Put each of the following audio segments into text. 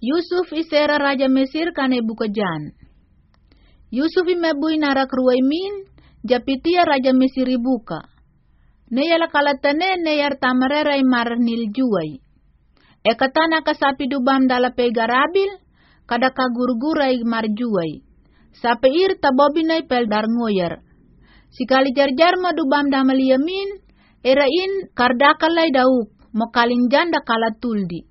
Yusuf isera raja Mesir kane bukajan. Yusuf imebui narak ruwaimin, japitia raja Mesir ibuka. Neyala kalatane neyar tamarera imar nil juai. E katana kasapi dubam dala pegarabil, kada kagurgurai mar juai. Sape ir tabobinai pel dar ngoyer. Sikali jarjar madubam damaliyamin, era in kardakalai dauk, mokalin janda kalatuldi.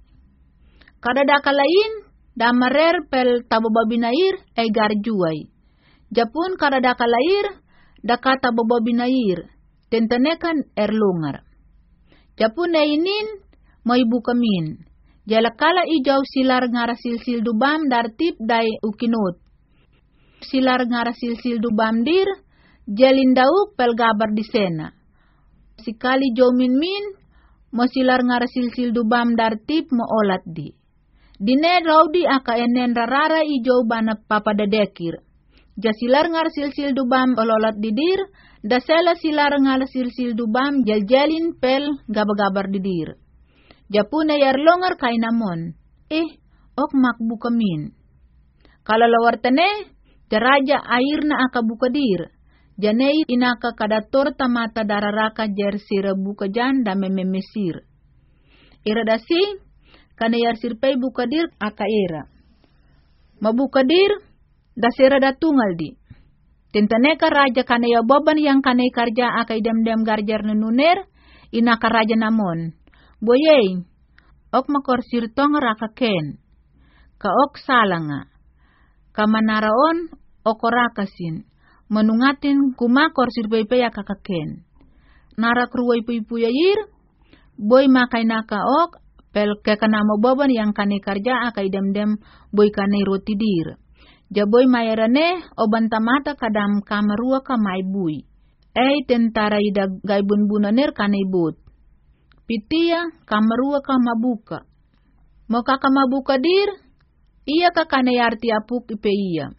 Kada daka lain, damarer pel tabobabinair e juai. Japun kada daka lair, daka tabobabinair, tentenekan erlungar. Japun e inin, mo ibu kamin. Jalakala ijau silar ngara silsil dubam dartip dai ukinut. Silar ngara silsil dubam dir, jalin dauk pel gabar di sena. Sikali jomin min, mo silar ngara silsil dubam dartip mo olat di. Dine raudi aka enen rarara ijo bana papada dekir. Jasilar ngar silsil dubam ololat didir, da sela silar ngar silsil dubam jaljalin pel gabar-gabar didir. Japuna yar longar kainamon. Eh, ok mak buka min. Kalau lawar tene, jaraja airna aka buka dir. Janei inaka kadator tamata dararaka jer sira buka jan da mememesir. Iradasi, kana yar sirpai bukadir aka era. Mabukadir dasera datungal di. Tentaneka raja kana ya boban yang kana karja aka idam-dam garjar nununer ina raja namon. Boyei, ok makor sirtong raka ken. Ka ok salanga. Kamanaraon okorakasin. Menungatin kumakor sirpai ya kakaken. Narak ruway puypuyayir, boy makay naka ok pel ke kana mo boban yang kane karja akai dem dem boy kane roti dir. Jaboy mayarane oban tamata kadam kamarua kamai bui. Ei tentara ida gaibun bunaner kane but. Pitia kamarua kamabuka. Mo kakamabuka dir, iya kakane arti apuk ipe iya.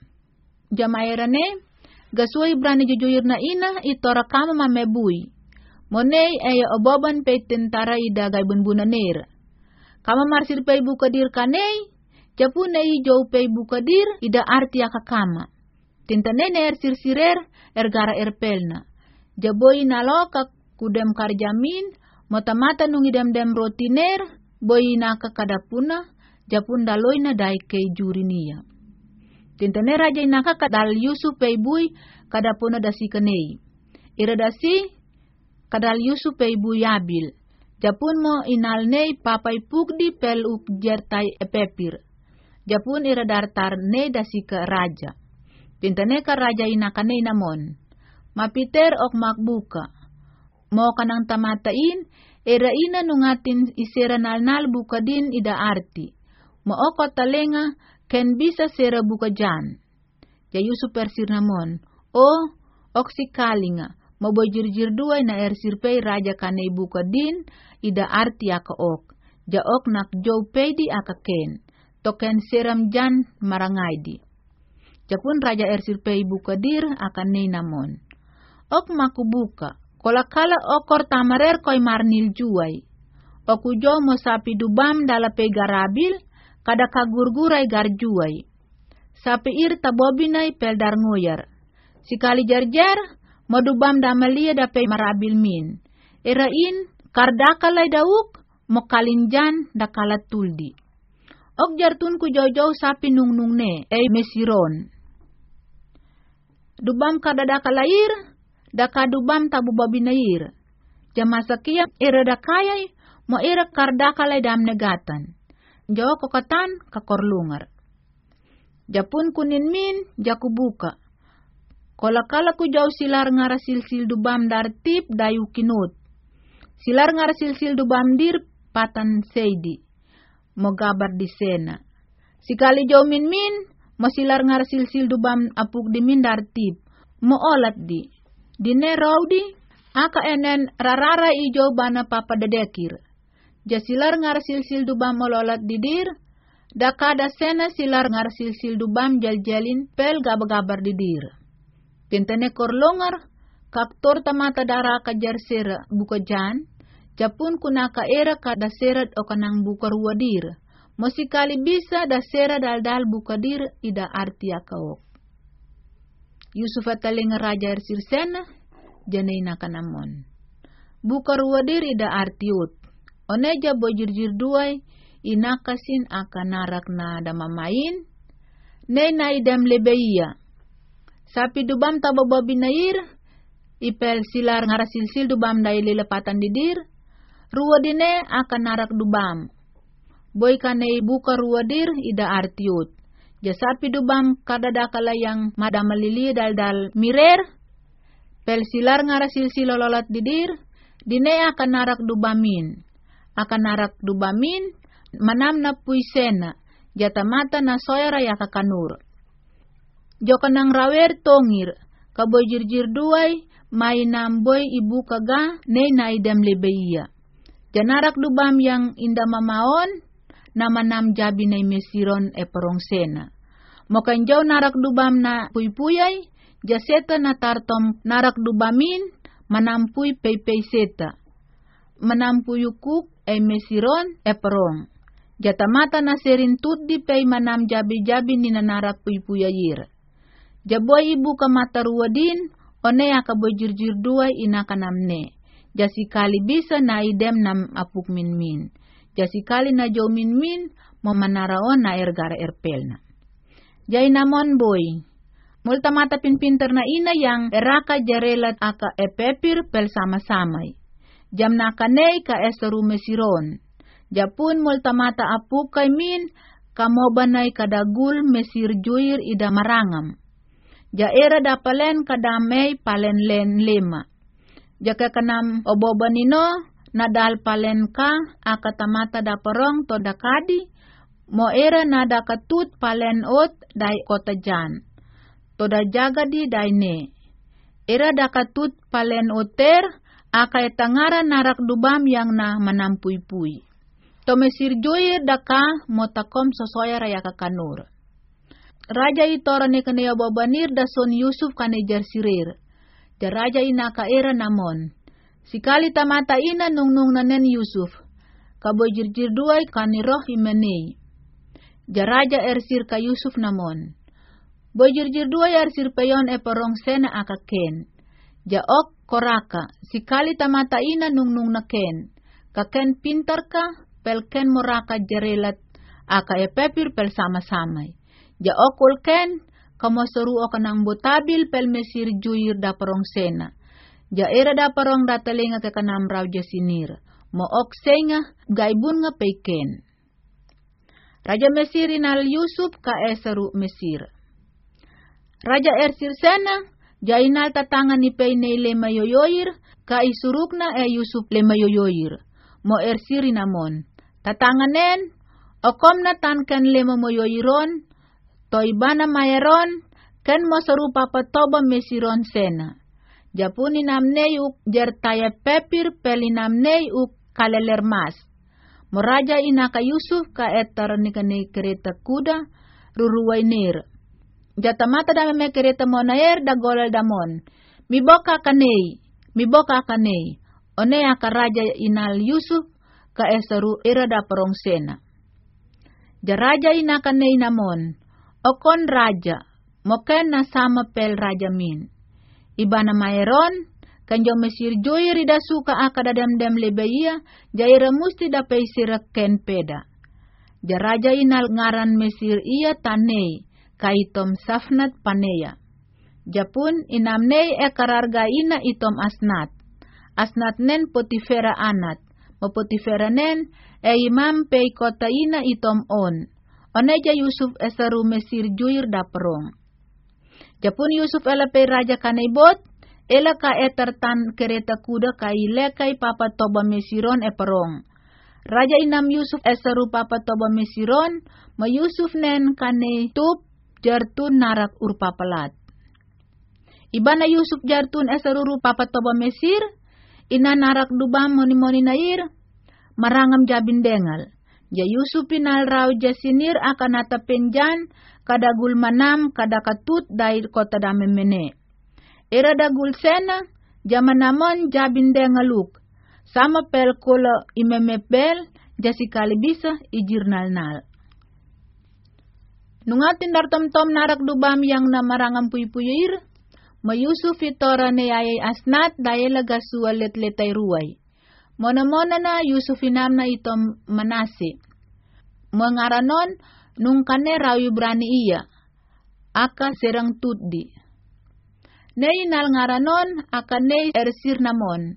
Jamayarane, gasuai brani jujuyir na ina itora kama mamebui. Monei ay oboban pe tentara ida gaibun bunaner. Kama marsir pei bukadir kanei, japu nei jau pei bukadir ida arti aka kama. Tinta nene er sirsirer er gara er pelna. Jaboi naloka kudem karjamin, mata-mata nungi dem-dem rotiner, boi naka kadapuna, japun daloina dai kei jurinia. Tintane raja inaka kadal Yusuf pei bui kadapuna dasi kanei. Ira dasi kadal Yusuf pei bui abil. Japun mo inalnei papai pugdi pel uk jertai epepir. Japun ira dartar ne dasika raja. Pintane ka raja inakanei namon. Mapiter ok makbuka. Mo kanang tamatain, era ina nungatin isera nalnal buka din ida arti. Mo oko talenga ken bisa sera buka jan. Jayu super namon. O, ok duay na er sirpei raja kane buka din ida arti aka ok. Ja ok nak jow pedi aka ken. Token seram jan marangay di. Japun raja er sirpei buka dir aka namon. Ok makubuka. Kolakala okor tamarer koy marnil juay. Oku jo mo sapi dubam dala garabil kada kagurguray garjuay. Sapi ir tabobinay pel dar ngoyar. Sikali jarjar madubam damalia dape marabil min. Erain kalai dauk mokalinjan dakalat tuldi. Ok jartun ku jauh-jauh sapi nung nung ne, eh mesiron. Dubam kadada kalair, daka dubam tabu babinair. Jamasakia era dakayay, mo era kalai dam negatan. Jawa kokatan kakorlungar. Japun kunin min, jaku buka. Kolakala ku jauh silar ngara silsil dubam dar tip dayu kinut. Silar ngara silsil dubam dir patan seidi. Mogabar di sena. Sikali jauh min min, mo silar ngara silsil dubam apuk di min dar tip. Mo olat di. Dine raudi, aka enen rarara ijo bana papa dedekir. Jasilar ngara silsil dubam mololat didir, dakada sena silar ngara silsil dubam jal-jalin pel gabar-gabar didir. Tentane korlongar, kaktor tamata dara kajar sera buka jan, japun kuna ka era kada serat o kanang buka ruwadir, Mosikali bisa da sera dal-dal bukadir ida arti akaok. Yusuf ataling raja Sirsena, janay nakanamon. Buka ruwadir ida artiut. Oneja bojirjir duay, inakasin akan narak na damamain, ne na idam lebeia. Sapi dubam tabababi nair, ipel silar ngarasilsil dubam dai lelepatan didir, ruwadine akan narak dubam, boy kane buka ruwadir ida artiut. Jasapi dubam kadadakala yang madamalili dal dal mirer, pel silar ngarasil silololat didir, dine akan narak dubamin. Akan narak dubamin, manam na puisena, jata mata na soya raya kakanur. Joko nang rawer tongir, kaboy jirjir duay, may namboy ibu kaga, ne na idam lebeia. Janarak dubam yang indah mamaon, nama nam jabi na mesiron e sena. Mokan jau narak dubam na puypuyay, jaseta na tartom narak dubamin, manampui pei seta. Manampuyukuk e mesiron e perong. Jatamata na serin di pei manam jabi-jabi ni narak puypuyayir. Jaboy ibu ka mataruwadin, one akaboy jirjir duay inakanamne. Jasi kali bisa na idem nam apuk min min jasi kali na jo min min mo manaraon na ergara erpelna. Jai namon boy. Multa mata pinpinter na ina yang eraka jarelat aka epepir pel sama-samay. Jam na kanay ka eseru mesiron. Japun multa mata apu kay min kamobanay kadagul mesir juir ida marangam. Ja era dapalen kadamay palen len lema. Jaka kanam obobanino nadal palenka akatamata da parong to dakadi mo era nada katut palen ot dai kota jan. To da jagadi dai ne. Era da katut palen oter aka etangara narak dubam yang na manampui-pui to mesir joye daka motakom sosoya raya kakanur Raja itora ne kane babanir da son Yusuf kane jarsirir. Ja raja ina ka era namon Sikali tamata ina nung nung nanen Yusuf. Kaboy jirjir duay kaniroh imenei. Jaraja ersir ka Yusuf namon. Boy jirjir duay ersir peyon e porong sena akaken. Jaok koraka, sikali tamata ina nung nung naken. Kaken pintar ka, pelken moraka jerelat, aka e pepir pel sama-samay. Jaok ulken, kamosoru o kanang botabil pel mesir juir da porong sena Ja era da parong datalinga ke kanam raw jasinir. Mo oksenga gaibun nga peiken. Raja Mesir inal Yusuf ka esaru Mesir. Raja Ersir sena jainal tatangan ni pei le mayoyoir ka isurukna e Yusuf le mayoyoir. Mo Ersir inamon. Tatanganen okom na tankan le mayoyiron toibana mayeron ken mo sarupa patoba Mesiron sena Japuni namnei uk jertaya pepir peli namnei uk kalelermas. Moraja ina ka Yusuf ka etar nikani kereta kuda ruruwainir. Jatamata dame me kereta monayer da golal damon. Miboka kanei, miboka kanei. One aka raja inal Yusuf ka esaru irada sena. Jaraja ina kanei namon. Okon raja, moken na sama pel raja min ibana maeron kanjo mesir joy rida suka akada dam dam lebeia jaira musti da peisira ken peda. Jaraja inal ngaran mesir ia tanei kaitom safnat paneya. Japun inamnei e kararga ina itom asnat. Asnat nen potifera anat. Mo potifera nen e imam pei kota ina itom on. Oneja Yusuf esaru mesir juir da perong. Japun Yusuf ela pe raja kanaibot, ela ka etertan kereta kuda kai lekai papa toba mesiron e perong. Raja inam Yusuf esaru papa toba mesiron, ma Yusuf nen kane tup jartun narak urpa pelat. Ibana Yusuf jartun esaru papa toba mesir, ina narak dubam moni-moni nair, marangam jabin dengal. Ja Yusuf pinal rau jasinir akan ata penjan, kada manam kada katut dai kota mene. Era dagul sena jamanamon jabinde ngaluk. Sama pel kolo imemepel jasi kali bisa ijirnal nal. Nungatin dar tom-tom narak dubam yang namarangam puy-puyir, mayusuf itora ne ayay asnat daya laga suwa let-letay ruway. Mona-mona na Yusuf inam na itom manasi. Mengaranon, nung kane rawi berani iya, aka serang tuddi. Nei nal ngaranon, aka nei ersir namon.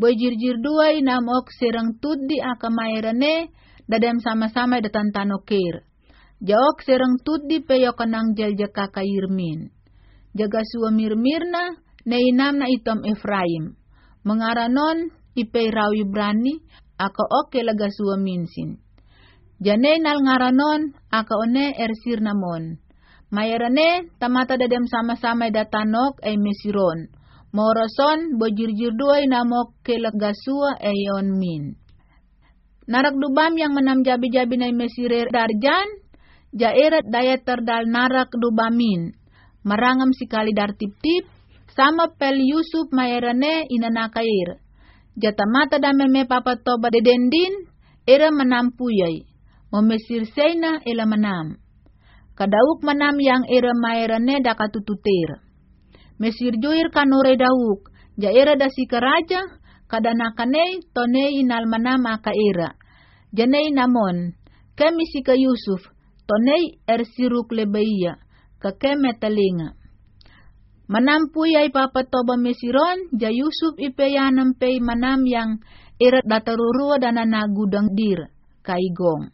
Boy jir-jir duay namok serang tuddi aka mayrane, dadem sama-sama datan tanokir. Jawok serang tuddi peyo kanang jalja kakayirmin. Jaga suwa mirmirna, neinam na itom Efraim. Mengaranon, ipay rawi brani, aka oke laga suwa minsin. Jane nal ngaranon, aka one ersir namon. Mayarane, tamata dadem sama-sama datanok ay mesiron. Moroson, bojir-jir duay namok kelaggasua ayon min. Narak yang menam jabi-jabi na mesire darjan, Jairat daya terdal narak dubamin. Marangam sikali dar tip-tip. Sama pel Yusuf mayarane inanakair. Jata mata dame me papa toba dedendin. Era menampuyay. Memesir seina ela menam. Kadauk menam yang era mayarane dakatututir. Mesir juir kanure dauk. Jaira dasi keraja. Kadanakanei tonei inal manam aka era. Janei namon. Kemisi ka Yusuf tonei ersiruk lebaia, kakeme talinga. Manampu ay papatoba mesiron, ja Yusuf ipeyanam pay manam yang irat datarurua dana nagudang dir, kaigong.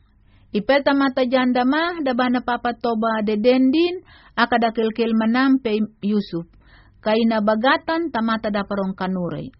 Ipeta mata janda mah dabana papatoba dedendin, akadakil-kil manam pay Yusuf. Kaina bagatan tamata daparong kanuray.